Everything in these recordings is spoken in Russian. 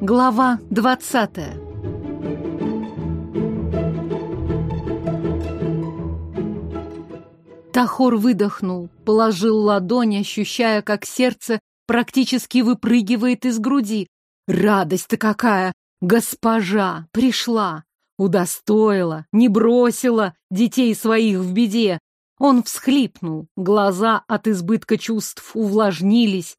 Глава двадцатая Тахор выдохнул, положил ладонь, ощущая, как сердце практически выпрыгивает из груди. Радость-то какая! Госпожа пришла, удостоила, не бросила детей своих в беде. Он всхлипнул, глаза от избытка чувств увлажнились.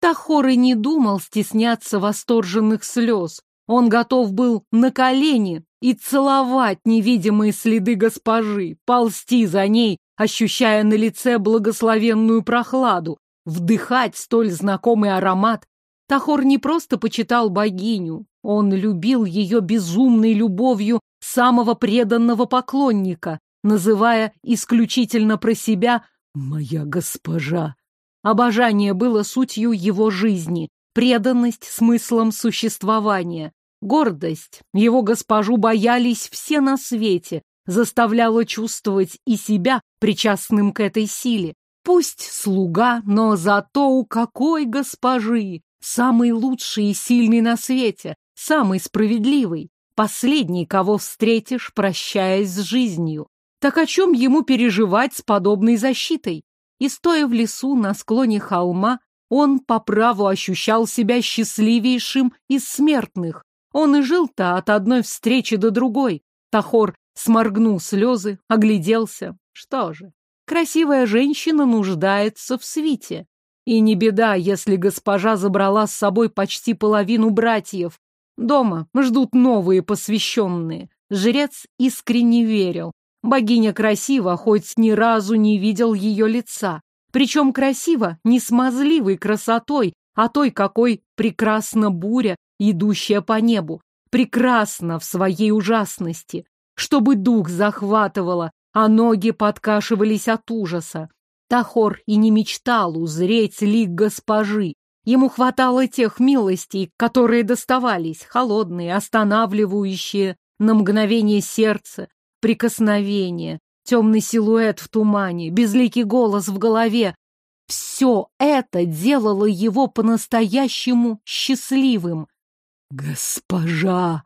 Тахор и не думал стесняться восторженных слез. Он готов был на колени и целовать невидимые следы госпожи, ползти за ней, ощущая на лице благословенную прохладу, вдыхать столь знакомый аромат. Тахор не просто почитал богиню, он любил ее безумной любовью самого преданного поклонника, называя исключительно про себя «моя госпожа». Обожание было сутью его жизни, преданность смыслом существования. Гордость, его госпожу боялись все на свете, заставляла чувствовать и себя причастным к этой силе. Пусть слуга, но зато у какой госпожи! Самый лучший и сильный на свете, самый справедливый, последний, кого встретишь, прощаясь с жизнью. Так о чем ему переживать с подобной защитой? И стоя в лесу на склоне холма, он по праву ощущал себя счастливейшим из смертных. Он и жил-то от одной встречи до другой. Тахор сморгнул слезы, огляделся. Что же, красивая женщина нуждается в свите. И не беда, если госпожа забрала с собой почти половину братьев. Дома ждут новые посвященные. Жрец искренне верил. Богиня красива, хоть ни разу не видел ее лица. Причем красиво не смазливой красотой, а той, какой прекрасна буря, идущая по небу. Прекрасно в своей ужасности чтобы дух захватывало, а ноги подкашивались от ужаса. Тахор и не мечтал узреть лик госпожи. Ему хватало тех милостей, которые доставались, холодные, останавливающие, на мгновение сердце, прикосновение, темный силуэт в тумане, безликий голос в голове. Все это делало его по-настоящему счастливым. «Госпожа!»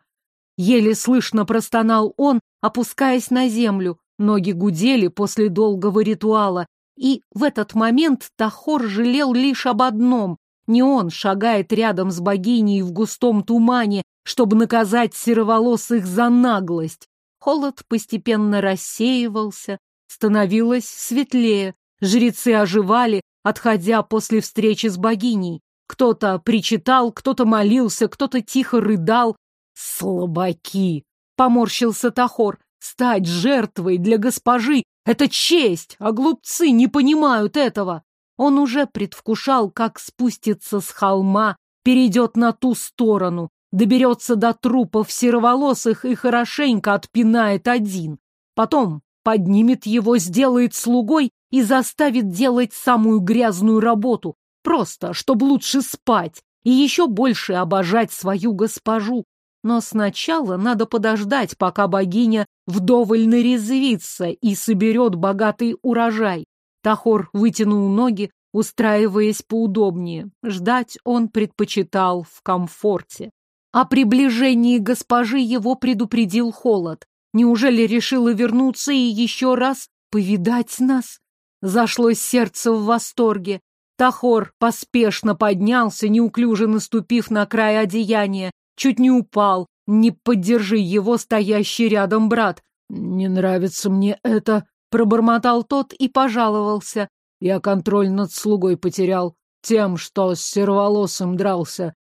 Еле слышно простонал он, опускаясь на землю. Ноги гудели после долгого ритуала. И в этот момент Тахор жалел лишь об одном. Не он шагает рядом с богиней в густом тумане, чтобы наказать сероволосых за наглость. Холод постепенно рассеивался, становилось светлее. Жрецы оживали, отходя после встречи с богиней. Кто-то причитал, кто-то молился, кто-то тихо рыдал, «Слабаки!» — поморщился Тахор. «Стать жертвой для госпожи — это честь, а глупцы не понимают этого!» Он уже предвкушал, как спустится с холма, перейдет на ту сторону, доберется до трупов сероволосых и хорошенько отпинает один. Потом поднимет его, сделает слугой и заставит делать самую грязную работу, просто, чтобы лучше спать и еще больше обожать свою госпожу, но сначала надо подождать, пока богиня вдоволь нарезвится и соберет богатый урожай. Тахор вытянул ноги, устраиваясь поудобнее. Ждать он предпочитал в комфорте. О приближении госпожи его предупредил холод. Неужели решила вернуться и еще раз повидать нас? Зашлось сердце в восторге. Тахор поспешно поднялся, неуклюже наступив на край одеяния, Чуть не упал. Не поддержи его, стоящий рядом брат. «Не нравится мне это», — пробормотал тот и пожаловался. Я контроль над слугой потерял. Тем, что с серволосым дрался.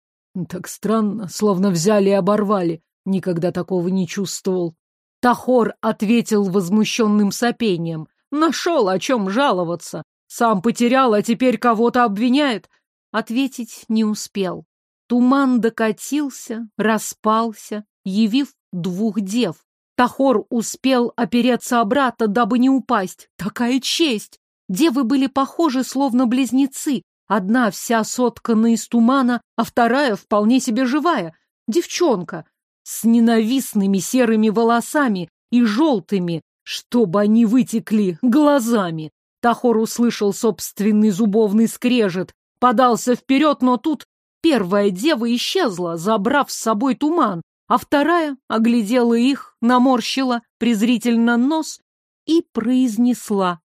Так странно, словно взяли и оборвали. Никогда такого не чувствовал. Тахор ответил возмущенным сопением. Нашел, о чем жаловаться. Сам потерял, а теперь кого-то обвиняет. Ответить не успел. Туман докатился, распался, явив двух дев. Тахор успел опереться о брата, дабы не упасть. Такая честь! Девы были похожи, словно близнецы. Одна вся соткана из тумана, а вторая вполне себе живая. Девчонка с ненавистными серыми волосами и желтыми, чтобы они вытекли, глазами. Тахор услышал собственный зубовный скрежет, подался вперед, но тут первая дева исчезла, забрав с собой туман, а вторая оглядела их, наморщила презрительно нос и произнесла.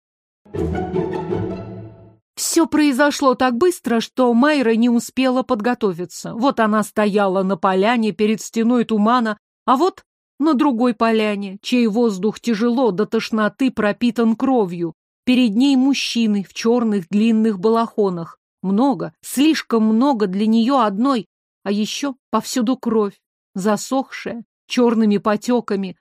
Все произошло так быстро, что Майра не успела подготовиться. Вот она стояла на поляне перед стеной тумана, а вот на другой поляне, чей воздух тяжело до тошноты пропитан кровью. Перед ней мужчины в черных длинных балахонах. Много, слишком много для нее одной, а еще повсюду кровь, засохшая, черными потеками.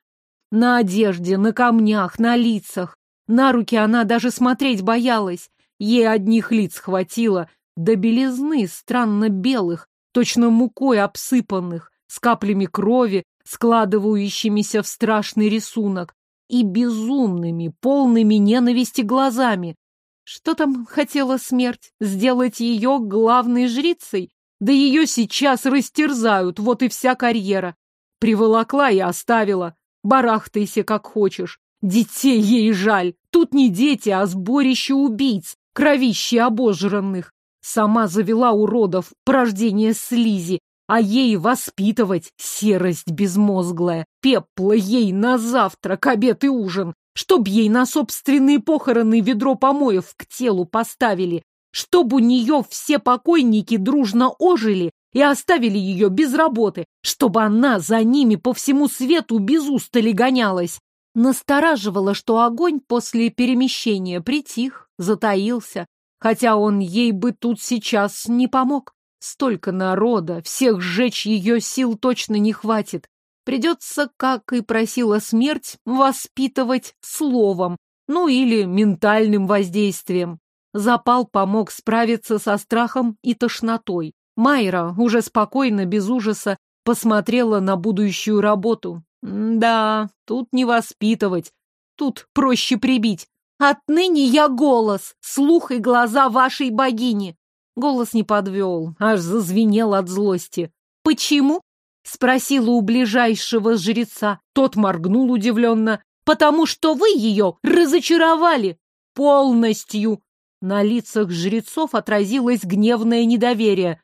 На одежде, на камнях, на лицах. На руки она даже смотреть боялась. Ей одних лиц хватило, до белизны странно белых, точно мукой обсыпанных, с каплями крови, складывающимися в страшный рисунок, и безумными, полными ненависти глазами. Что там хотела смерть? Сделать ее главной жрицей? Да ее сейчас растерзают, вот и вся карьера. Приволокла и оставила. Барахтайся, как хочешь. Детей ей жаль. Тут не дети, а сборище убийц, кровище обожранных. Сама завела уродов, порождение слизи, а ей воспитывать серость безмозглая, пепла ей на завтрак, обед и ужин, чтоб ей на собственные похороны ведро помоев к телу поставили, чтоб у нее все покойники дружно ожили и оставили ее без работы, чтобы она за ними по всему свету без устали гонялась. Настораживало, что огонь после перемещения притих, затаился, хотя он ей бы тут сейчас не помог. Столько народа, всех сжечь ее сил точно не хватит. Придется, как и просила смерть, воспитывать словом, ну или ментальным воздействием. Запал помог справиться со страхом и тошнотой. Майра уже спокойно, без ужаса, посмотрела на будущую работу. Да, тут не воспитывать, тут проще прибить. Отныне я голос, слух и глаза вашей богини. Голос не подвел, аж зазвенел от злости. «Почему?» — спросила у ближайшего жреца. Тот моргнул удивленно. «Потому что вы ее разочаровали полностью!» На лицах жрецов отразилось гневное недоверие.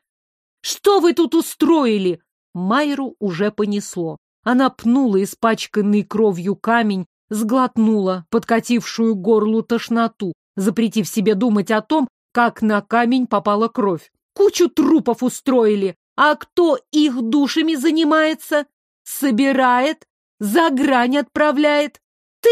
«Что вы тут устроили?» Майру уже понесло. Она пнула испачканный кровью камень, сглотнула подкатившую горлу тошноту, запретив себе думать о том, как на камень попала кровь. Кучу трупов устроили. А кто их душами занимается? Собирает? За грань отправляет? Ты?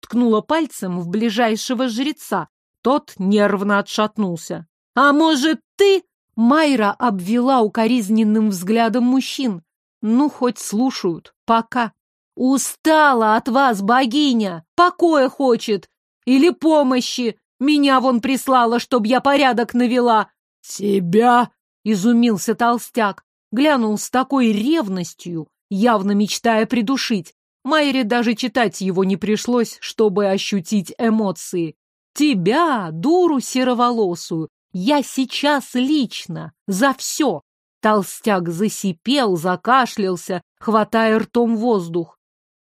Ткнула пальцем в ближайшего жреца. Тот нервно отшатнулся. А может, ты? Майра обвела укоризненным взглядом мужчин. Ну, хоть слушают. Пока. Устала от вас, богиня. Покоя хочет. Или помощи. Меня вон прислала, чтоб я порядок навела. Тебя? Изумился толстяк. Глянул с такой ревностью, явно мечтая придушить. Майре даже читать его не пришлось, чтобы ощутить эмоции. Тебя, дуру сероволосую, я сейчас лично, за все. Толстяк засипел, закашлялся, хватая ртом воздух.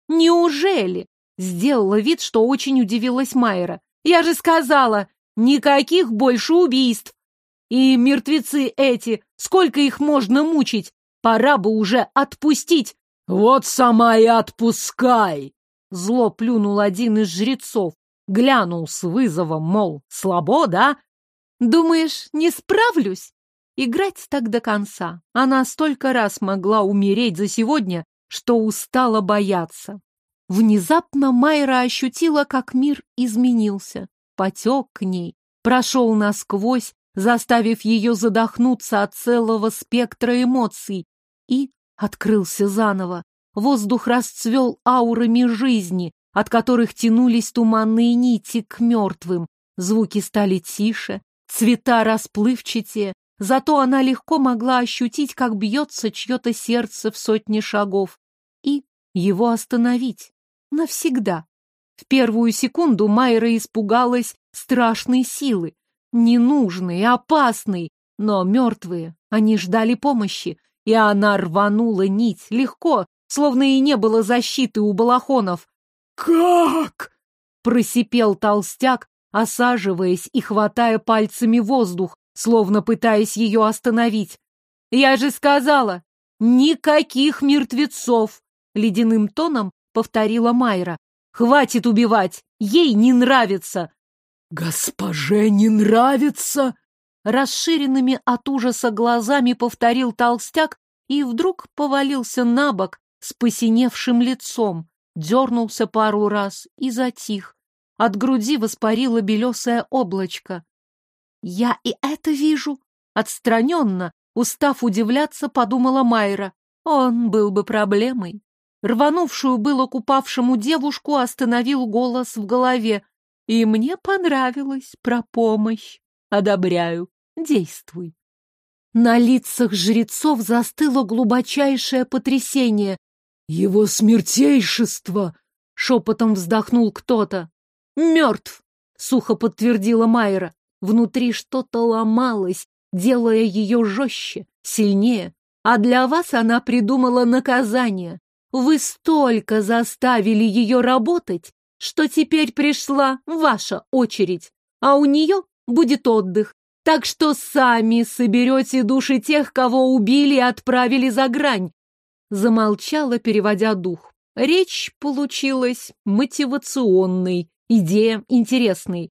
Неужели? Сделала вид, что очень удивилась Майра. Я же сказала, никаких больше убийств. И мертвецы эти, сколько их можно мучить? Пора бы уже отпустить. Вот сама и отпускай. Зло плюнул один из жрецов, глянул с вызовом, мол, слабо, да? Думаешь, не справлюсь? Играть так до конца. Она столько раз могла умереть за сегодня, что устала бояться. Внезапно Майра ощутила, как мир изменился, потек к ней, прошел насквозь, заставив ее задохнуться от целого спектра эмоций, и открылся заново. Воздух расцвел аурами жизни, от которых тянулись туманные нити к мертвым. Звуки стали тише, цвета расплывчатее, зато она легко могла ощутить, как бьется чье-то сердце в сотни шагов, и его остановить. Навсегда. В первую секунду Майра испугалась страшной силы. Ненужной, опасной, но мертвые. Они ждали помощи, и она рванула нить легко, словно и не было защиты у балахонов. «Как?» — просипел толстяк, осаживаясь и хватая пальцами воздух, словно пытаясь ее остановить. «Я же сказала, никаких мертвецов!» Ледяным тоном повторила Майра. «Хватит убивать! Ей не нравится!» «Госпоже не нравится!» Расширенными от ужаса глазами повторил толстяк и вдруг повалился на бок с посиневшим лицом, дернулся пару раз и затих. От груди воспарило белесое облачко. «Я и это вижу!» Отстраненно, устав удивляться, подумала Майра. Он был бы проблемой. Рванувшую было к упавшему девушку остановил голос в голове. И мне понравилось про помощь. Одобряю. Действуй. На лицах жрецов застыло глубочайшее потрясение. «Его смертейшество!» — шепотом вздохнул кто-то. «Мертв!» — сухо подтвердила Майра. Внутри что-то ломалось, делая ее жестче, сильнее. А для вас она придумала наказание. Вы столько заставили ее работать, что теперь пришла ваша очередь, а у нее будет отдых. Так что сами соберете души тех, кого убили и отправили за грань. Замолчала, переводя дух. Речь получилась мотивационной, идея интересной.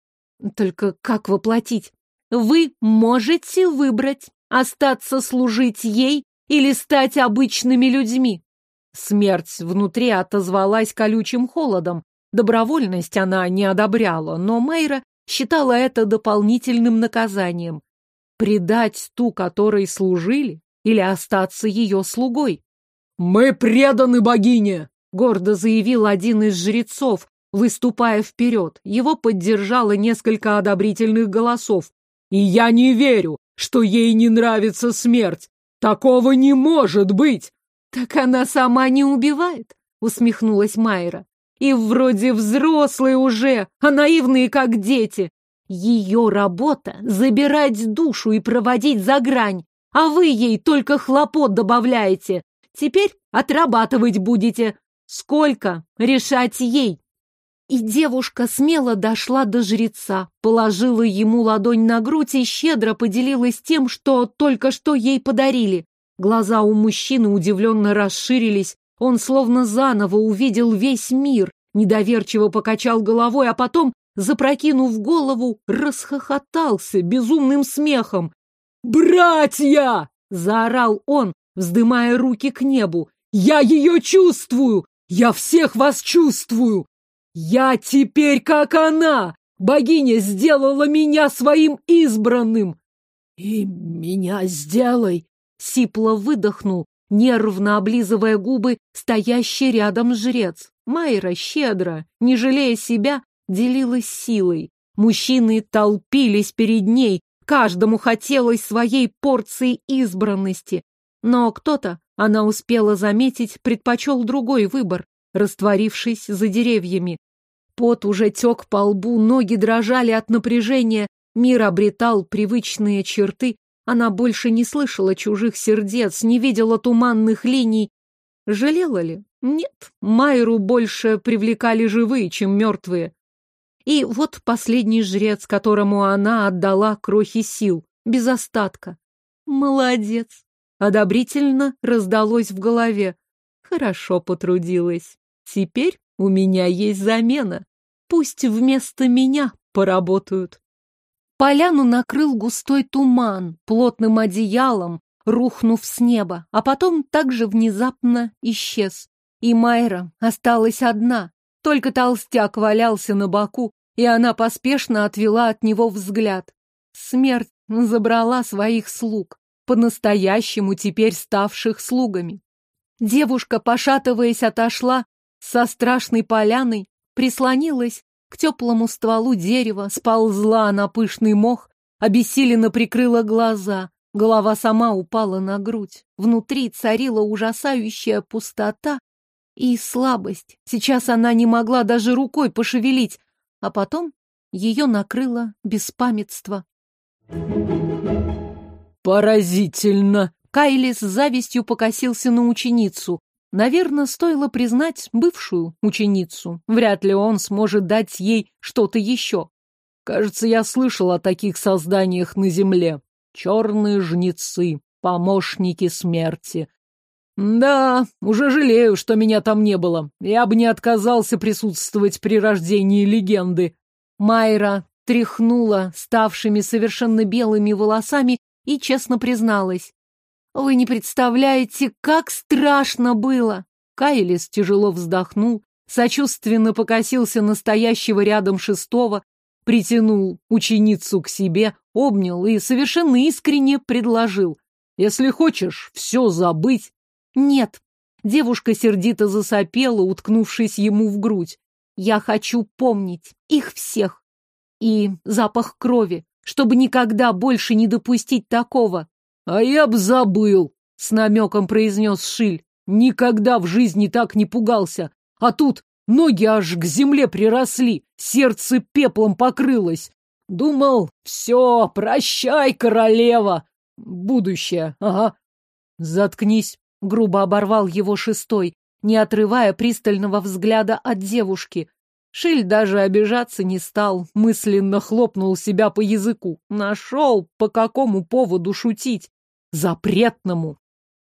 Только как воплотить? Вы можете выбрать, остаться служить ей или стать обычными людьми. Смерть внутри отозвалась колючим холодом. Добровольность она не одобряла, но Мейра считала это дополнительным наказанием. Предать ту, которой служили, или остаться ее слугой? «Мы преданы богине!» — гордо заявил один из жрецов, выступая вперед. Его поддержало несколько одобрительных голосов. «И я не верю, что ей не нравится смерть! Такого не может быть!» «Так она сама не убивает?» — усмехнулась Майра. «И вроде взрослые уже, а наивные как дети. Ее работа — забирать душу и проводить за грань, а вы ей только хлопот добавляете. Теперь отрабатывать будете. Сколько? Решать ей!» И девушка смело дошла до жреца, положила ему ладонь на грудь и щедро поделилась тем, что только что ей подарили. Глаза у мужчины удивленно расширились, он словно заново увидел весь мир, недоверчиво покачал головой, а потом, запрокинув голову, расхохотался безумным смехом. «Братья!» — заорал он, вздымая руки к небу. «Я ее чувствую! Я всех вас чувствую! Я теперь как она! Богиня сделала меня своим избранным!» «И меня сделай!» Сипло выдохнул, нервно облизывая губы стоящий рядом жрец. Майра щедро, не жалея себя, делилась силой. Мужчины толпились перед ней, каждому хотелось своей порции избранности. Но кто-то, она успела заметить, предпочел другой выбор, растворившись за деревьями. Пот уже тек по лбу, ноги дрожали от напряжения, мир обретал привычные черты, она больше не слышала чужих сердец, не видела туманных линий. Жалела ли? Нет, Майру больше привлекали живые, чем мертвые. И вот последний жрец, которому она отдала крохи сил, без остатка. Молодец! Одобрительно раздалось в голове. Хорошо потрудилась. Теперь у меня есть замена. Пусть вместо меня поработают. Поляну накрыл густой туман, плотным одеялом, рухнув с неба, а потом также внезапно исчез. И Майра осталась одна. Только толстяк валялся на боку, и она поспешно отвела от него взгляд. Смерть забрала своих слуг, по-настоящему теперь ставших слугами. Девушка, пошатываясь, отошла со страшной поляной, прислонилась к теплому стволу дерева, сползла на пышный мох, обессиленно прикрыла глаза, голова сама упала на грудь. Внутри царила ужасающая пустота и слабость. Сейчас она не могла даже рукой пошевелить, а потом ее накрыло беспамятство. «Поразительно!» Кайли с завистью покосился на ученицу. Наверное, стоило признать бывшую ученицу. Вряд ли он сможет дать ей что-то еще. Кажется, я слышал о таких созданиях на Земле. черные жнецы, помощники смерти. Да, уже жалею, что меня там не было. Я бы не отказался присутствовать при рождении легенды. Майра тряхнула ставшими совершенно белыми волосами и честно призналась. «Вы не представляете, как страшно было!» Кайлис тяжело вздохнул, сочувственно покосился настоящего рядом шестого, притянул ученицу к себе, обнял и совершенно искренне предложил. «Если хочешь все забыть...» «Нет». Девушка сердито засопела, уткнувшись ему в грудь. «Я хочу помнить их всех. И запах крови, чтобы никогда больше не допустить такого». «А я б забыл», — с намеком произнес Шиль. «Никогда в жизни так не пугался. А тут ноги аж к земле приросли, сердце пеплом покрылось. Думал, все, прощай, королева. Будущее, ага. Заткнись, грубо оборвал его шестой, не отрывая пристального взгляда от девушки. Шиль даже обижаться не стал, мысленно хлопнул себя по языку. Нашел, по какому поводу шутить. Запретному.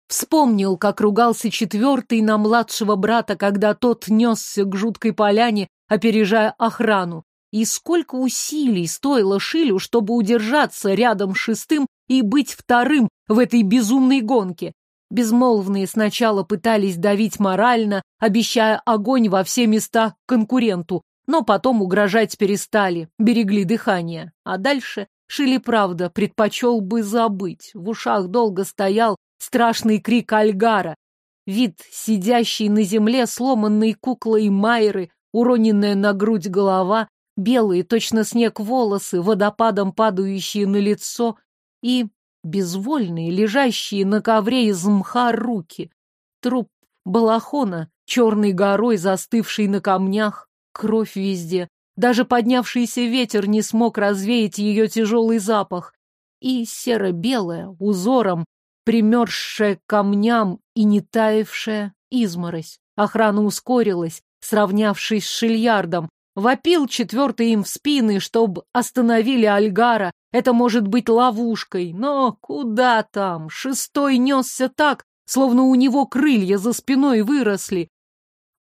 Вспомнил, как ругался четвертый на младшего брата, когда тот несся к жуткой поляне, опережая охрану. И сколько усилий стоило Шилю, чтобы удержаться рядом с шестым и быть вторым в этой безумной гонке. Безмолвные сначала пытались давить морально, обещая огонь во все места конкуренту, но потом угрожать перестали, берегли дыхание. А дальше Шили, правда, предпочел бы забыть. В ушах долго стоял страшный крик Альгара. Вид сидящей на земле сломанной куклой Майры, уроненная на грудь голова, белые, точно снег волосы, водопадом падающие на лицо и безвольные, лежащие на ковре из мха руки. Труп балахона, черной горой застывший на камнях, кровь везде. Даже поднявшийся ветер не смог развеять ее тяжелый запах. И серо-белая, узором, примерзшая к камням и не таявшая изморозь. Охрана ускорилась, сравнявшись с Шильярдом. Вопил четвертый им в спины, чтобы остановили Альгара. Это может быть ловушкой, но куда там? Шестой несся так, словно у него крылья за спиной выросли.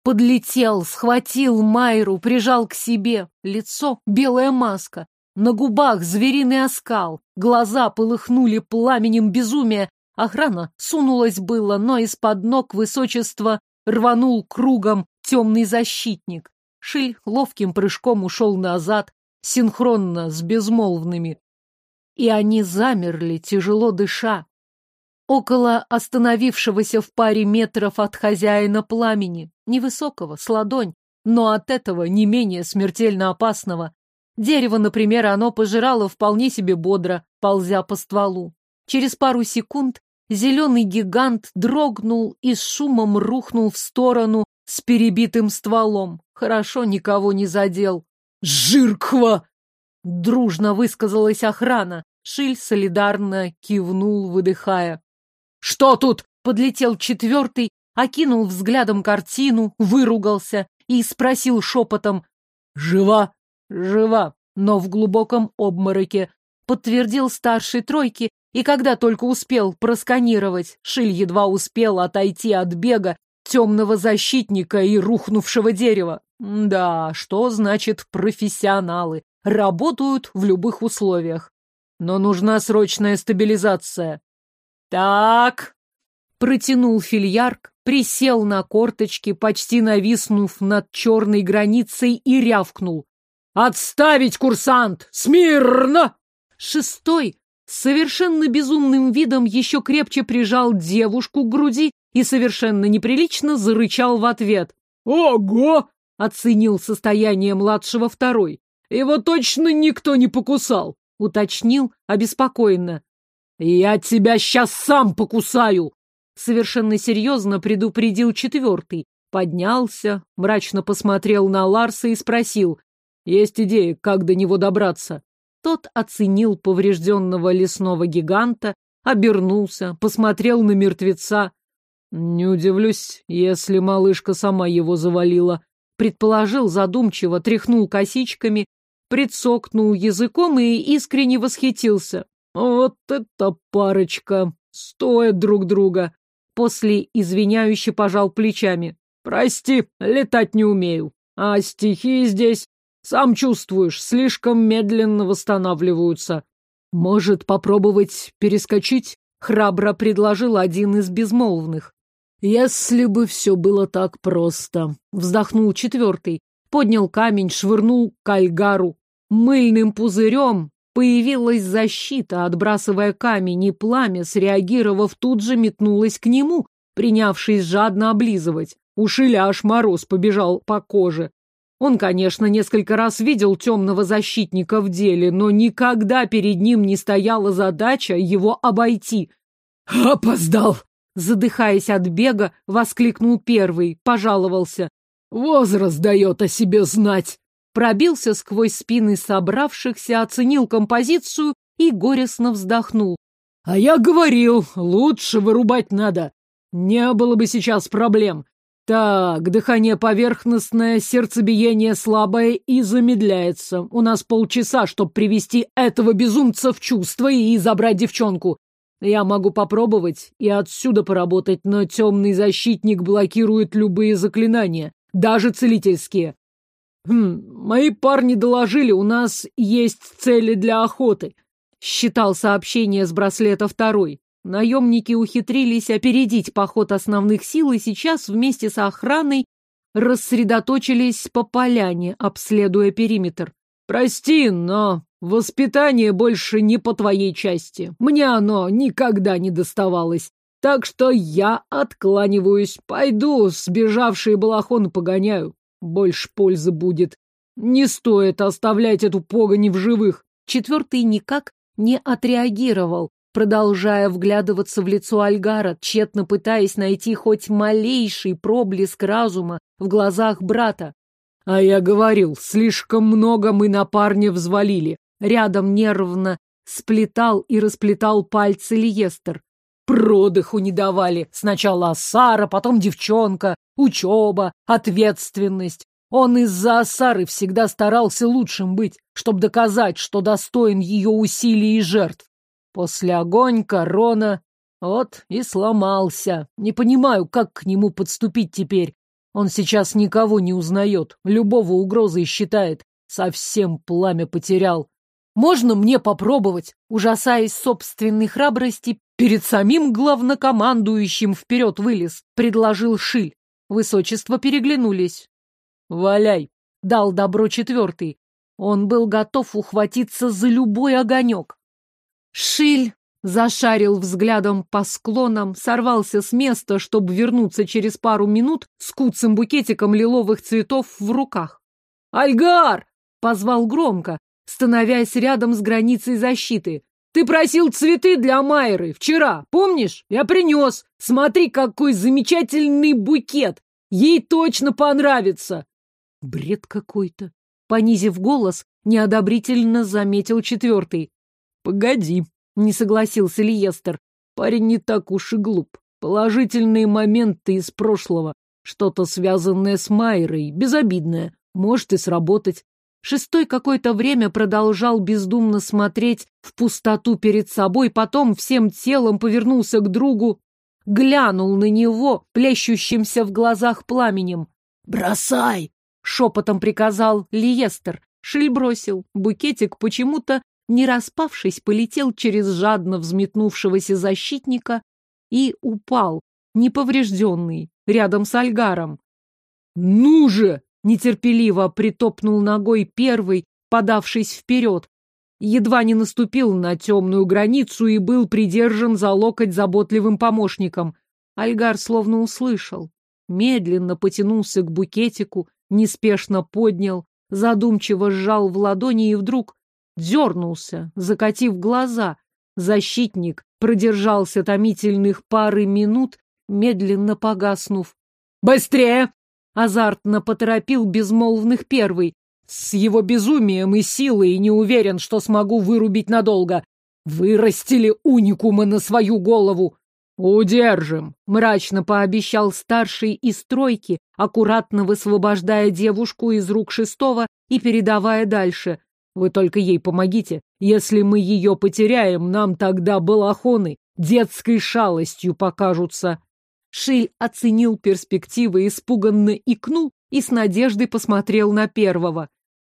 Подлетел, схватил Майру, прижал к себе. Лицо — белая маска. На губах звериный оскал. Глаза полыхнули пламенем безумия. Охрана сунулась было, но из-под ног высочества рванул кругом темный защитник. Шиль ловким прыжком ушел назад, синхронно с безмолвными. И они замерли, тяжело дыша, около остановившегося в паре метров от хозяина пламени, невысокого, с ладонь, но от этого не менее смертельно опасного. Дерево, например, оно пожирало вполне себе бодро, ползя по стволу. Через пару секунд зеленый гигант дрогнул и с шумом рухнул в сторону с перебитым стволом. Хорошо никого не задел. «Жирква!» Дружно высказалась охрана. Шиль солидарно кивнул, выдыхая. «Что тут?» Подлетел четвертый, окинул взглядом картину, выругался и спросил шепотом. «Жива?» «Жива, но в глубоком обмороке», подтвердил старший тройки, и когда только успел просканировать, Шиль едва успел отойти от бега темного защитника и рухнувшего дерева. Да, что значит профессионалы? Работают в любых условиях. Но нужна срочная стабилизация. Так, протянул фильярк, присел на корточки, почти нависнув над черной границей и рявкнул. «Отставить, курсант! Смирно!» Шестой совершенно безумным видом еще крепче прижал девушку к груди и совершенно неприлично зарычал в ответ. «Ого!» — оценил состояние младшего второй. «Его точно никто не покусал!» — уточнил обеспокоенно. «Я тебя сейчас сам покусаю!» Совершенно серьезно предупредил четвертый. Поднялся, мрачно посмотрел на Ларса и спросил. «Есть идея, как до него добраться?» Тот оценил поврежденного лесного гиганта, обернулся, посмотрел на мертвеца. «Не удивлюсь, если малышка сама его завалила», предположил задумчиво, тряхнул косичками, прицокнул языком и искренне восхитился. Вот это парочка! Стоит друг друга! После извиняюще пожал плечами. Прости, летать не умею. А стихи здесь, сам чувствуешь, слишком медленно восстанавливаются. Может, попробовать перескочить? Храбро предложил один из безмолвных. Если бы все было так просто. Вздохнул четвертый. Поднял камень, швырнул к Альгару. Мыльным пузырем появилась защита, отбрасывая камень, и пламя, среагировав, тут же метнулось к нему, принявшись жадно облизывать. У Шиля мороз побежал по коже. Он, конечно, несколько раз видел темного защитника в деле, но никогда перед ним не стояла задача его обойти. «Опоздал!» Задыхаясь от бега, воскликнул первый, пожаловался. «Возраст дает о себе знать!» Пробился сквозь спины собравшихся, оценил композицию и горестно вздохнул. «А я говорил, лучше вырубать надо. Не было бы сейчас проблем. Так, дыхание поверхностное, сердцебиение слабое и замедляется. У нас полчаса, чтобы привести этого безумца в чувство и забрать девчонку. Я могу попробовать и отсюда поработать, но темный защитник блокирует любые заклинания, даже целительские. Хм, мои парни доложили, у нас есть цели для охоты. Считал сообщение с браслета второй. Наемники ухитрились опередить поход основных сил и сейчас вместе с охраной рассредоточились по поляне, обследуя периметр. «Прости, но воспитание больше не по твоей части. Мне оно никогда не доставалось. Так что я откланиваюсь. Пойду, сбежавшие балахоны погоняю. Больше пользы будет. Не стоит оставлять эту погонь в живых». Четвертый никак не отреагировал, продолжая вглядываться в лицо Альгара, тщетно пытаясь найти хоть малейший проблеск разума в глазах брата. А я говорил, слишком много мы на парня взвалили. Рядом нервно сплетал и расплетал пальцы Лиестер. Продыху не давали. Сначала Сара, потом девчонка, учеба, ответственность. Он из-за Сары всегда старался лучшим быть, чтобы доказать, что достоин ее усилий и жертв. После огонь, корона. Вот и сломался. Не понимаю, как к нему подступить теперь. Он сейчас никого не узнает, любого угрозой считает. Совсем пламя потерял. Можно мне попробовать, ужасаясь собственной храбрости, перед самим главнокомандующим вперед вылез, предложил Шиль. Высочество переглянулись. «Валяй!» — дал добро четвертый. Он был готов ухватиться за любой огонек. Шиль зашарил взглядом по склонам, сорвался с места, чтобы вернуться через пару минут с куцым букетиком лиловых цветов в руках. «Альгар!» — позвал громко, становясь рядом с границей защиты. «Ты просил цветы для Майры вчера, помнишь? Я принес. Смотри, какой замечательный букет! Ей точно понравится!» Бред какой-то. Понизив голос, неодобрительно заметил четвертый. Погоди, не согласился Лиестер. Парень не так уж и глуп. Положительные моменты из прошлого. Что-то связанное с Майрой, безобидное. Может и сработать. Шестой какое-то время продолжал бездумно смотреть в пустоту перед собой, потом всем телом повернулся к другу, глянул на него, плещущимся в глазах пламенем. «Бросай!» — шепотом приказал Лиестер. Шиль бросил. Букетик почему-то не распавшись, полетел через жадно взметнувшегося защитника и упал, неповрежденный, рядом с Альгаром. «Ну же!» — нетерпеливо притопнул ногой первый, подавшись вперед. Едва не наступил на темную границу и был придержан за локоть заботливым помощником. Альгар словно услышал. Медленно потянулся к букетику, неспешно поднял, задумчиво сжал в ладони и вдруг дернулся, закатив глаза. Защитник продержался томительных пары минут, медленно погаснув. «Быстрее!» — азартно поторопил безмолвных первый. «С его безумием и силой не уверен, что смогу вырубить надолго. Вырастили уникума на свою голову!» «Удержим!» — мрачно пообещал старший из тройки, аккуратно высвобождая девушку из рук шестого и передавая дальше. Вы только ей помогите. Если мы ее потеряем, нам тогда балахоны детской шалостью покажутся. Шиль оценил перспективы, испуганно икнул и с надеждой посмотрел на первого.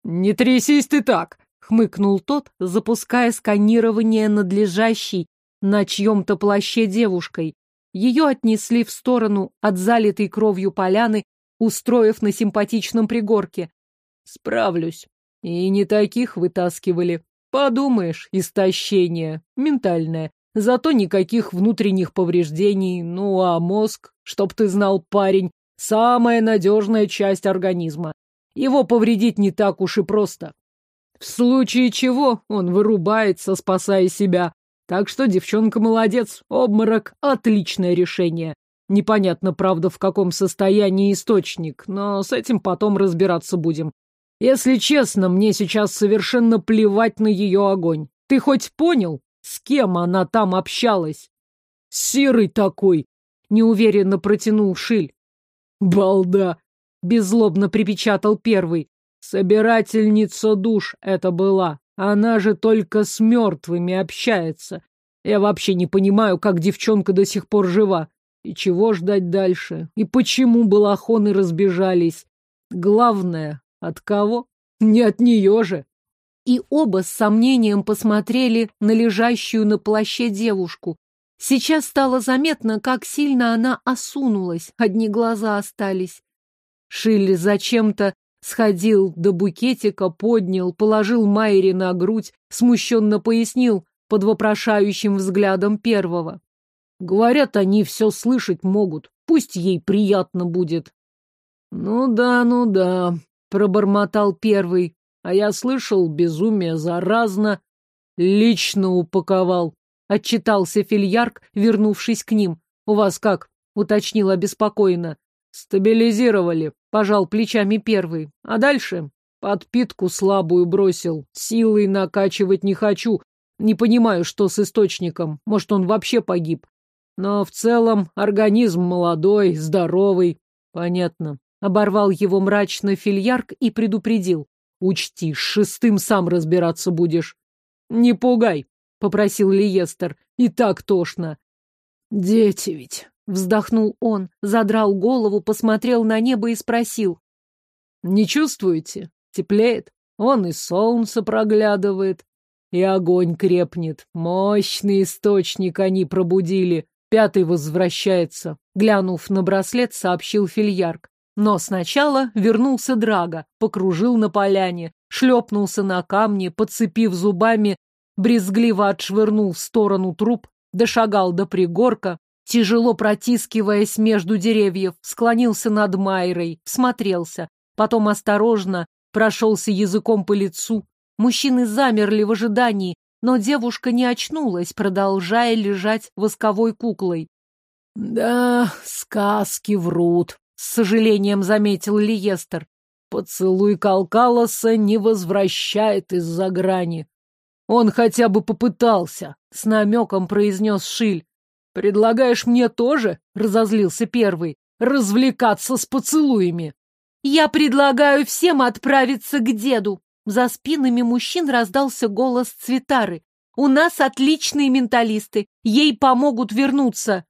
«Не трясись ты так!» — хмыкнул тот, запуская сканирование надлежащей на чьем-то плаще девушкой. Ее отнесли в сторону от залитой кровью поляны, устроив на симпатичном пригорке. «Справлюсь. И не таких вытаскивали. Подумаешь, истощение, ментальное. Зато никаких внутренних повреждений. Ну а мозг, чтоб ты знал, парень, самая надежная часть организма. Его повредить не так уж и просто. В случае чего он вырубается, спасая себя. Так что девчонка молодец, обморок — отличное решение. Непонятно, правда, в каком состоянии источник, но с этим потом разбираться будем. Если честно, мне сейчас совершенно плевать на ее огонь. Ты хоть понял, с кем она там общалась? Серый такой, неуверенно протянул Шиль. Балда, беззлобно припечатал первый. Собирательница душ это была. Она же только с мертвыми общается. Я вообще не понимаю, как девчонка до сих пор жива. И чего ждать дальше? И почему балахоны разбежались? Главное, от кого? Не от нее же. И оба с сомнением посмотрели на лежащую на плаще девушку. Сейчас стало заметно, как сильно она осунулась, одни глаза остались. Шилли зачем-то сходил до букетика, поднял, положил Майре на грудь, смущенно пояснил под вопрошающим взглядом первого. Говорят, они все слышать могут, пусть ей приятно будет. Ну да, ну да, пробормотал первый, а я слышал, безумие заразно. Лично упаковал. Отчитался фильярк, вернувшись к ним. У вас как? Уточнил обеспокоенно. Стабилизировали, пожал плечами первый. А дальше? Подпитку слабую бросил. Силой накачивать не хочу. Не понимаю, что с источником. Может, он вообще погиб. Но в целом организм молодой, здоровый. Понятно. Оборвал его мрачно фильярк и предупредил. Учти, с шестым сам разбираться будешь. Не пугай, попросил Лиестер. И так тошно. Дети ведь. Вздохнул он, задрал голову, посмотрел на небо и спросил. Не чувствуете? Теплеет? Он и солнце проглядывает, и огонь крепнет. Мощный источник они пробудили. Пятый возвращается. Глянув на браслет, сообщил Фильярк. Но сначала вернулся Драга, покружил на поляне, шлепнулся на камни, подцепив зубами, брезгливо отшвырнул в сторону труп, дошагал до пригорка, тяжело протискиваясь между деревьев, склонился над Майрой, смотрелся, потом осторожно прошелся языком по лицу. Мужчины замерли в ожидании, но девушка не очнулась, продолжая лежать восковой куклой. «Да, сказки врут», с сожалением заметил Лиестер. Поцелуй Калкалоса не возвращает из-за грани. Он хотя бы попытался, с намеком произнес Шиль. Предлагаешь мне тоже, разозлился первый, развлекаться с поцелуями? Я предлагаю всем отправиться к деду. За спинами мужчин раздался голос Цветары. У нас отличные менталисты, ей помогут вернуться.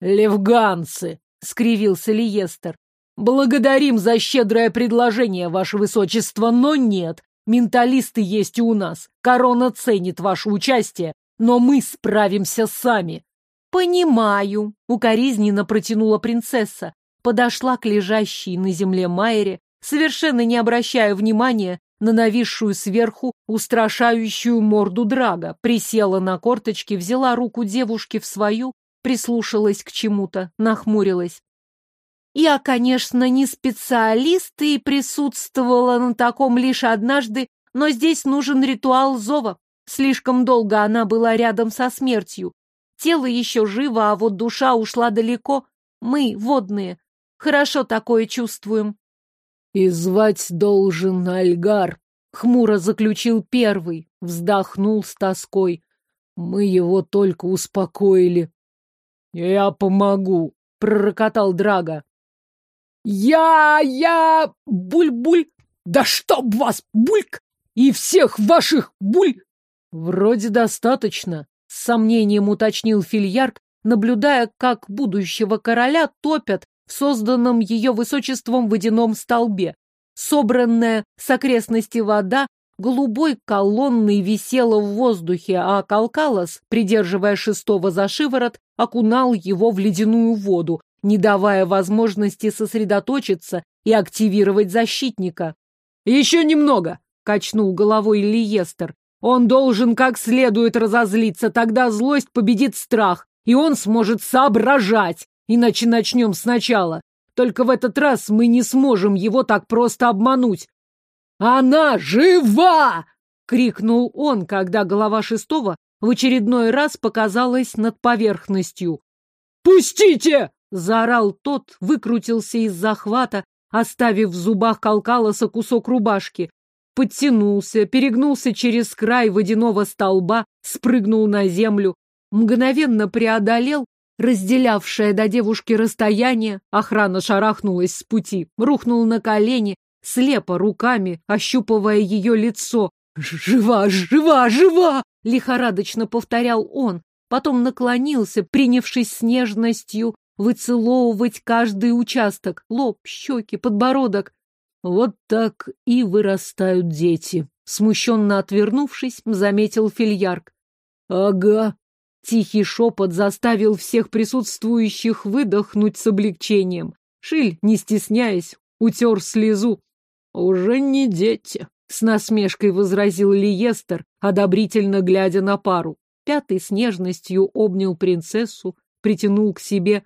Левганцы, — скривился Лиестер. «Благодарим за щедрое предложение, ваше высочество, но нет. Менталисты есть и у нас. Корона ценит ваше участие, но мы справимся сами». «Понимаю», — укоризненно протянула принцесса. Подошла к лежащей на земле Майере, совершенно не обращая внимания на нависшую сверху устрашающую морду Драга, присела на корточки, взяла руку девушки в свою прислушалась к чему-то, нахмурилась. Я, конечно, не специалист и присутствовала на таком лишь однажды, но здесь нужен ритуал зова. Слишком долго она была рядом со смертью. Тело еще живо, а вот душа ушла далеко. Мы, водные, хорошо такое чувствуем. И звать должен Альгар, хмуро заключил первый, вздохнул с тоской. Мы его только успокоили. «Я помогу», — пророкотал Драга. «Я... я... буль-буль! Да чтоб вас, бульк! и всех ваших буль...» «Вроде достаточно», — с сомнением уточнил Фильярк, наблюдая, как будущего короля топят в созданном ее высочеством водяном столбе. Собранная с окрестности вода голубой колонной висела в воздухе, а Калкалос, придерживая шестого за шиворот, окунал его в ледяную воду, не давая возможности сосредоточиться и активировать защитника. «Еще немного!» — качнул головой Лиестер. «Он должен как следует разозлиться, тогда злость победит страх, и он сможет соображать, иначе начнем сначала. Только в этот раз мы не сможем его так просто обмануть. «Она жива!» — крикнул он, когда голова шестого в очередной раз показалась над поверхностью. «Пустите!» — заорал тот, выкрутился из захвата, оставив в зубах Калкалоса кусок рубашки. Подтянулся, перегнулся через край водяного столба, спрыгнул на землю, мгновенно преодолел разделявшее до девушки расстояние, охрана шарахнулась с пути, рухнул на колени, слепо руками, ощупывая ее лицо. «Жива, жива, жива!» — лихорадочно повторял он. Потом наклонился, принявшись с нежностью выцеловывать каждый участок, лоб, щеки, подбородок. Вот так и вырастают дети. Смущенно отвернувшись, заметил фильярк. Ага. Тихий шепот заставил всех присутствующих выдохнуть с облегчением. Шиль, не стесняясь, утер слезу. Уже не дети, с насмешкой возразил Лиестер, одобрительно глядя на пару. Пятый с нежностью обнял принцессу, притянул к себе.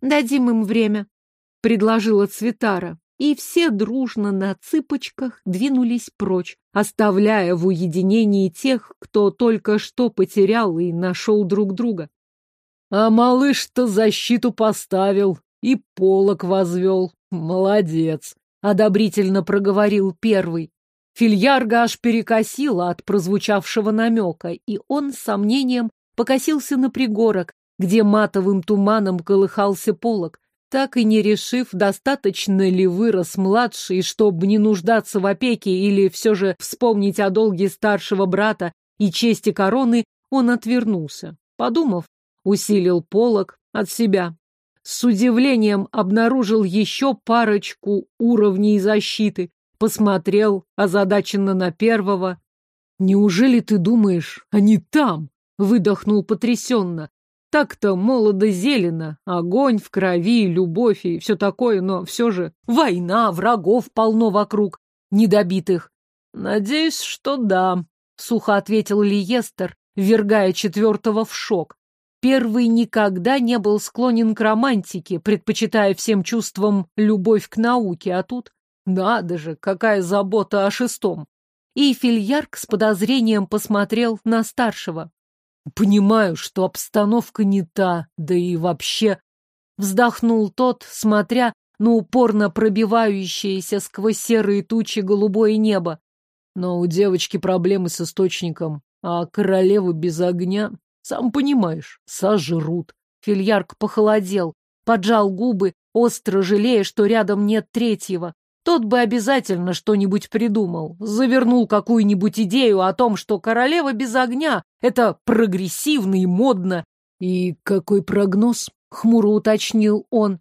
«Дадим им время», — предложила Цветара, и все дружно на цыпочках двинулись прочь, оставляя в уединении тех, кто только что потерял и нашел друг друга. А малыш-то защиту поставил и полок возвел. Молодец одобрительно проговорил первый. Фильярга аж перекосила от прозвучавшего намека, и он с сомнением покосился на пригорок, где матовым туманом колыхался полог, так и не решив, достаточно ли вырос младший, чтобы не нуждаться в опеке или все же вспомнить о долге старшего брата и чести короны, он отвернулся. Подумав, усилил полог от себя, с удивлением обнаружил еще парочку уровней защиты. Посмотрел озадаченно на первого. «Неужели ты думаешь, они там?» — выдохнул потрясенно. Так-то молодо-зелено, огонь в крови, любовь и все такое, но все же война, врагов полно вокруг, недобитых. «Надеюсь, что да», — сухо ответил Лиестер, ввергая четвертого в шок. Первый никогда не был склонен к романтике, предпочитая всем чувствам любовь к науке, а тут, надо же, какая забота о шестом. И Фильярк с подозрением посмотрел на старшего. Понимаю, что обстановка не та, да и вообще... Вздохнул тот, смотря на упорно пробивающееся сквозь серые тучи голубое небо. Но у девочки проблемы с источником, а королевы без огня сам понимаешь, сожрут. Фильярк похолодел, поджал губы, остро жалея, что рядом нет третьего. Тот бы обязательно что-нибудь придумал, завернул какую-нибудь идею о том, что королева без огня — это прогрессивно и модно. И какой прогноз? — хмуро уточнил он.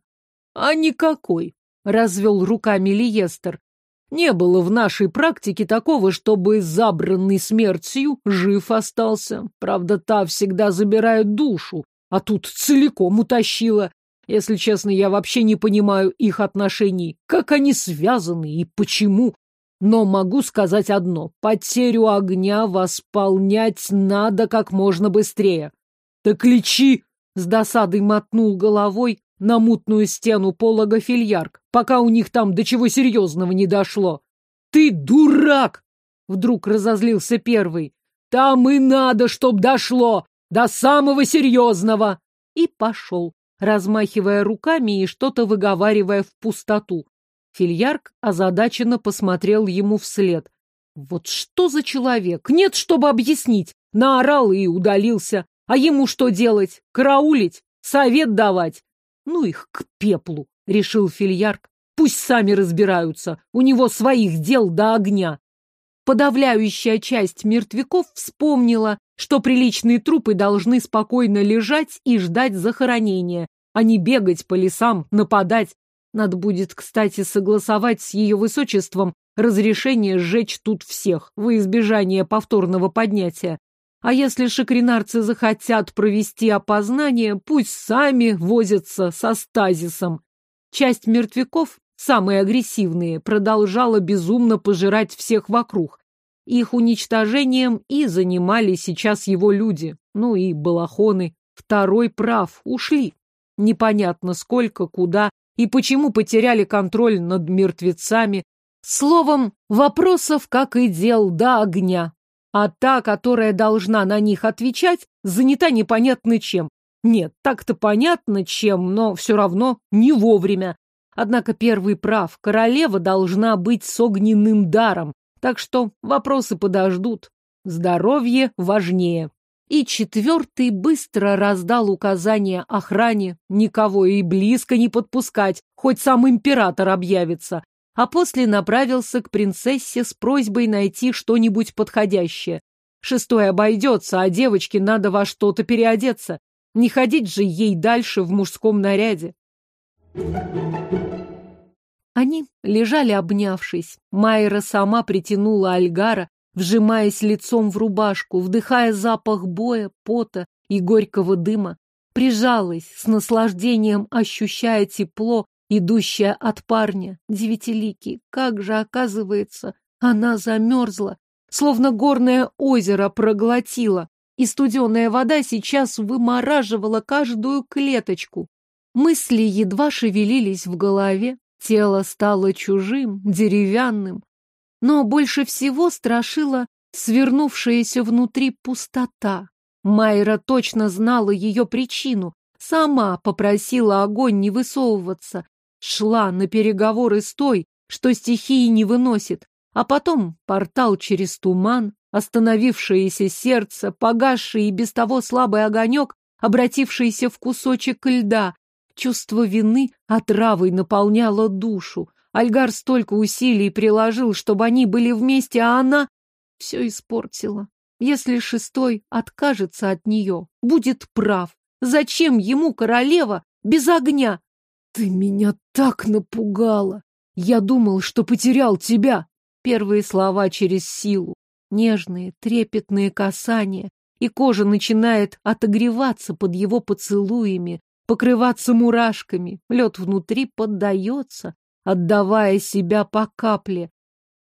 А никакой, — развел руками Лиестер. Не было в нашей практике такого, чтобы забранный смертью жив остался. Правда, та всегда забирает душу, а тут целиком утащила. Если честно, я вообще не понимаю их отношений, как они связаны и почему. Но могу сказать одно. Потерю огня восполнять надо как можно быстрее. Так лечи! С досадой мотнул головой на мутную стену полога фильярк, пока у них там до чего серьезного не дошло. «Ты дурак!» — вдруг разозлился первый. «Там и надо, чтоб дошло! До самого серьезного!» И пошел, размахивая руками и что-то выговаривая в пустоту. Фильярк озадаченно посмотрел ему вслед. Вот что за человек? Нет, чтобы объяснить. Наорал и удалился. А ему что делать? Караулить? Совет давать? Ну их к пеплу, решил Фильярк. Пусть сами разбираются. У него своих дел до огня. подавляющая часть мертвяков вспомнила, что приличные трупы должны спокойно лежать и ждать захоронения, а не бегать по лесам, нападать. Надо будет, кстати, согласовать с ее высочеством разрешение сжечь тут всех во избежание повторного поднятия. А если шакринарцы захотят провести опознание, пусть сами возятся со стазисом. Часть мертвяков, самые агрессивные, продолжала безумно пожирать всех вокруг. Их уничтожением и занимались сейчас его люди. Ну и балахоны. Второй прав, ушли. Непонятно сколько, куда и почему потеряли контроль над мертвецами. Словом, вопросов, как и дел, до огня а та, которая должна на них отвечать, занята непонятно чем. Нет, так-то понятно чем, но все равно не вовремя. Однако первый прав, королева должна быть с огненным даром, так что вопросы подождут. Здоровье важнее. И четвертый быстро раздал указание охране никого и близко не подпускать, хоть сам император объявится а после направился к принцессе с просьбой найти что-нибудь подходящее. Шестой обойдется, а девочке надо во что-то переодеться. Не ходить же ей дальше в мужском наряде. Они лежали обнявшись. Майра сама притянула Альгара, вжимаясь лицом в рубашку, вдыхая запах боя, пота и горького дыма. Прижалась, с наслаждением ощущая тепло, идущая от парня, девятиликий. Как же, оказывается, она замерзла, словно горное озеро проглотила, и студеная вода сейчас вымораживала каждую клеточку. Мысли едва шевелились в голове, тело стало чужим, деревянным. Но больше всего страшила свернувшаяся внутри пустота. Майра точно знала ее причину, сама попросила огонь не высовываться, шла на переговоры с той, что стихии не выносит, а потом портал через туман, остановившееся сердце, погасший и без того слабый огонек, обратившийся в кусочек льда. Чувство вины отравой наполняло душу. Альгар столько усилий приложил, чтобы они были вместе, а она все испортила. Если шестой откажется от нее, будет прав. Зачем ему королева без огня? «Ты меня так напугала! Я думал, что потерял тебя!» Первые слова через силу, нежные, трепетные касания, и кожа начинает отогреваться под его поцелуями, покрываться мурашками, лед внутри поддается, отдавая себя по капле.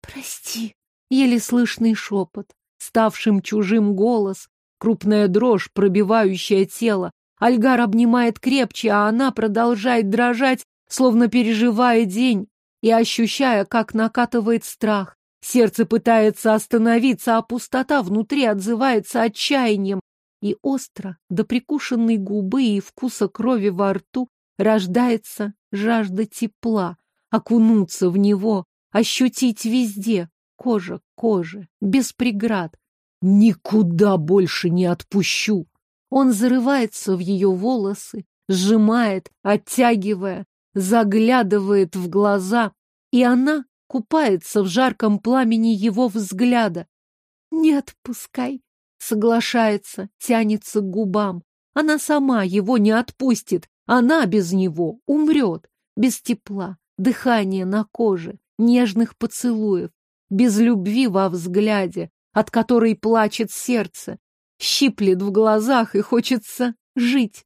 «Прости!» — еле слышный шепот, ставшим чужим голос, крупная дрожь, пробивающая тело, Альгар обнимает крепче, а она продолжает дрожать, словно переживая день и ощущая, как накатывает страх. Сердце пытается остановиться, а пустота внутри отзывается отчаянием. И остро, до прикушенной губы и вкуса крови во рту, рождается жажда тепла, окунуться в него, ощутить везде, кожа к коже, без преград. Никуда больше не отпущу. Он зарывается в ее волосы, сжимает, оттягивая, заглядывает в глаза, и она купается в жарком пламени его взгляда. «Не отпускай!» Соглашается, тянется к губам. Она сама его не отпустит. Она без него умрет. Без тепла, дыхания на коже, нежных поцелуев, без любви во взгляде, от которой плачет сердце, щиплет в глазах и хочется жить.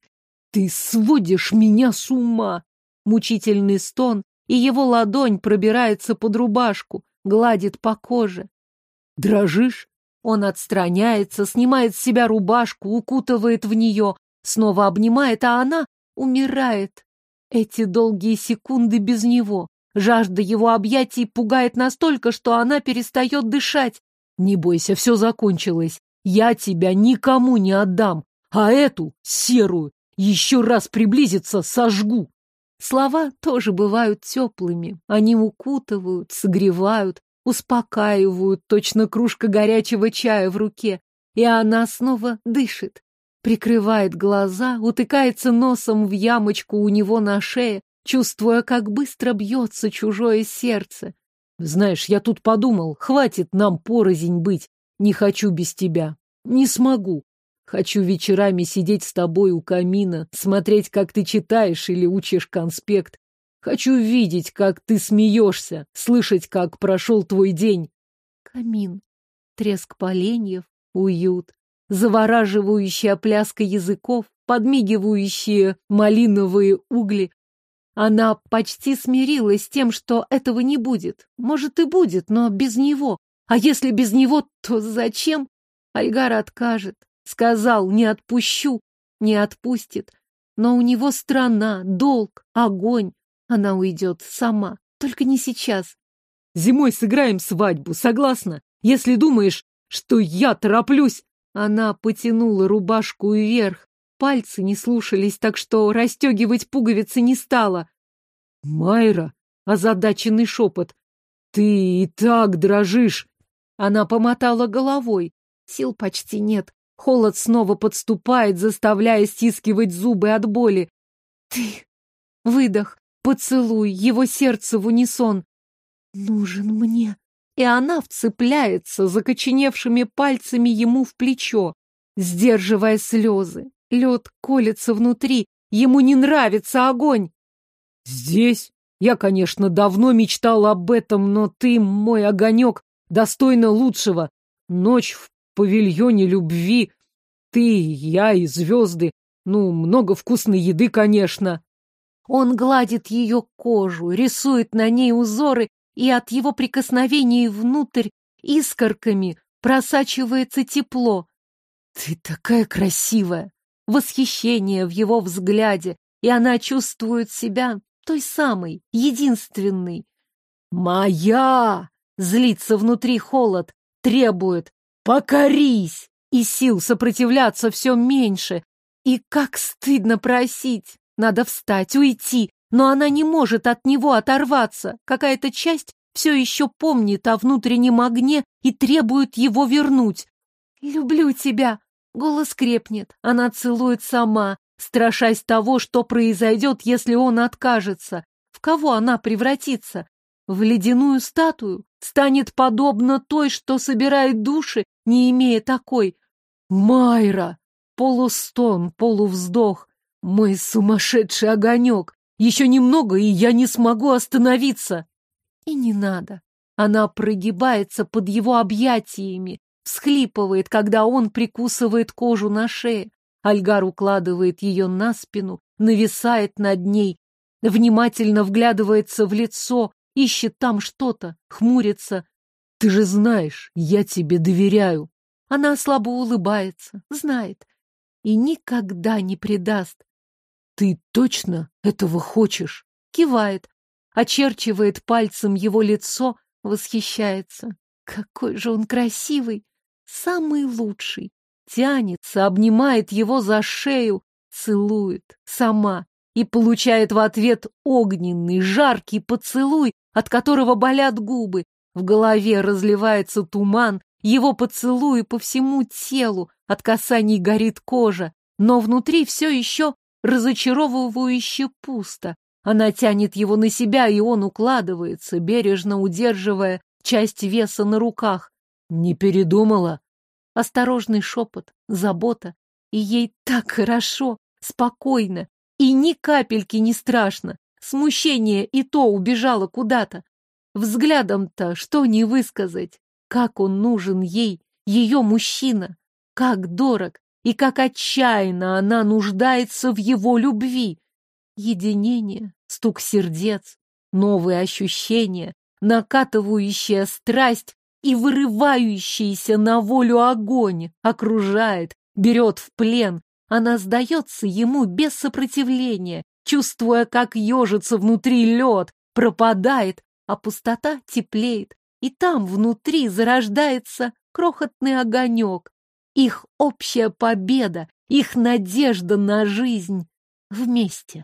Ты сводишь меня с ума! Мучительный стон, и его ладонь пробирается под рубашку, гладит по коже. Дрожишь? Он отстраняется, снимает с себя рубашку, укутывает в нее, снова обнимает, а она умирает. Эти долгие секунды без него. Жажда его объятий пугает настолько, что она перестает дышать. Не бойся, все закончилось. Я тебя никому не отдам, а эту, серую, еще раз приблизиться сожгу. Слова тоже бывают теплыми. Они укутывают, согревают, успокаивают, точно кружка горячего чая в руке. И она снова дышит, прикрывает глаза, утыкается носом в ямочку у него на шее, чувствуя, как быстро бьется чужое сердце. Знаешь, я тут подумал, хватит нам порознь быть. Не хочу без тебя. Не смогу. Хочу вечерами сидеть с тобой у камина, смотреть, как ты читаешь или учишь конспект. Хочу видеть, как ты смеешься, слышать, как прошел твой день. Камин, треск поленьев, уют, завораживающая пляска языков, подмигивающие малиновые угли. Она почти смирилась с тем, что этого не будет. Может, и будет, но без него. А если без него, то зачем? Альгар откажет. Сказал, не отпущу, не отпустит. Но у него страна, долг, огонь. Она уйдет сама, только не сейчас. Зимой сыграем свадьбу, согласна? Если думаешь, что я тороплюсь... Она потянула рубашку вверх. Пальцы не слушались, так что расстегивать пуговицы не стала. Майра, озадаченный шепот. Ты и так дрожишь. Она помотала головой. Сил почти нет. Холод снова подступает, заставляя стискивать зубы от боли. Ты... Выдох. Поцелуй, его сердце в унисон. Нужен мне. И она вцепляется закоченевшими пальцами ему в плечо, сдерживая слезы. Лед колется внутри, ему не нравится огонь. Здесь? Я, конечно, давно мечтал об этом, но ты, мой огонек, достойна лучшего. Ночь в павильоне любви. Ты, я и звезды. Ну, много вкусной еды, конечно. Он гладит ее кожу, рисует на ней узоры, и от его прикосновений внутрь искорками просачивается тепло. «Ты такая красивая!» Восхищение в его взгляде, и она чувствует себя той самой, единственной. «Моя!» — злится внутри холод, требует «покорись!» И сил сопротивляться все меньше. И как стыдно просить! Надо встать, уйти, но она не может от него оторваться. Какая-то часть все еще помнит о внутреннем огне и требует его вернуть. «Люблю тебя!» Голос крепнет, она целует сама, страшась того, что произойдет, если он откажется. В кого она превратится? В ледяную статую? Станет подобно той, что собирает души, не имея такой. Майра! Полустон, полувздох. Мой сумасшедший огонек! Еще немного, и я не смогу остановиться. И не надо. Она прогибается под его объятиями, всхлипывает, когда он прикусывает кожу на шее. Альгар укладывает ее на спину, нависает над ней, внимательно вглядывается в лицо, ищет там что-то, хмурится. «Ты же знаешь, я тебе доверяю». Она слабо улыбается, знает, и никогда не предаст. «Ты точно этого хочешь?» Кивает, очерчивает пальцем его лицо, восхищается. Какой же он красивый! Самый лучший! Тянется, обнимает его за шею, целует сама и получает в ответ огненный, жаркий поцелуй, от которого болят губы. В голове разливается туман, его поцелуи по всему телу, от касаний горит кожа, но внутри все еще разочаровывающе пусто. Она тянет его на себя, и он укладывается, бережно удерживая часть веса на руках. Не передумала? Осторожный шепот, забота. И ей так хорошо, спокойно, и ни капельки не страшно. Смущение и то убежало куда-то. Взглядом-то что не высказать? Как он нужен ей, ее мужчина? Как дорог, и как отчаянно она нуждается в его любви. Единение, стук сердец, новые ощущения, накатывающая страсть и вырывающийся на волю огонь окружает, берет в плен. Она сдается ему без сопротивления, чувствуя, как ежится внутри лед, пропадает, а пустота теплеет, и там внутри зарождается крохотный огонек, их общая победа, их надежда на жизнь вместе.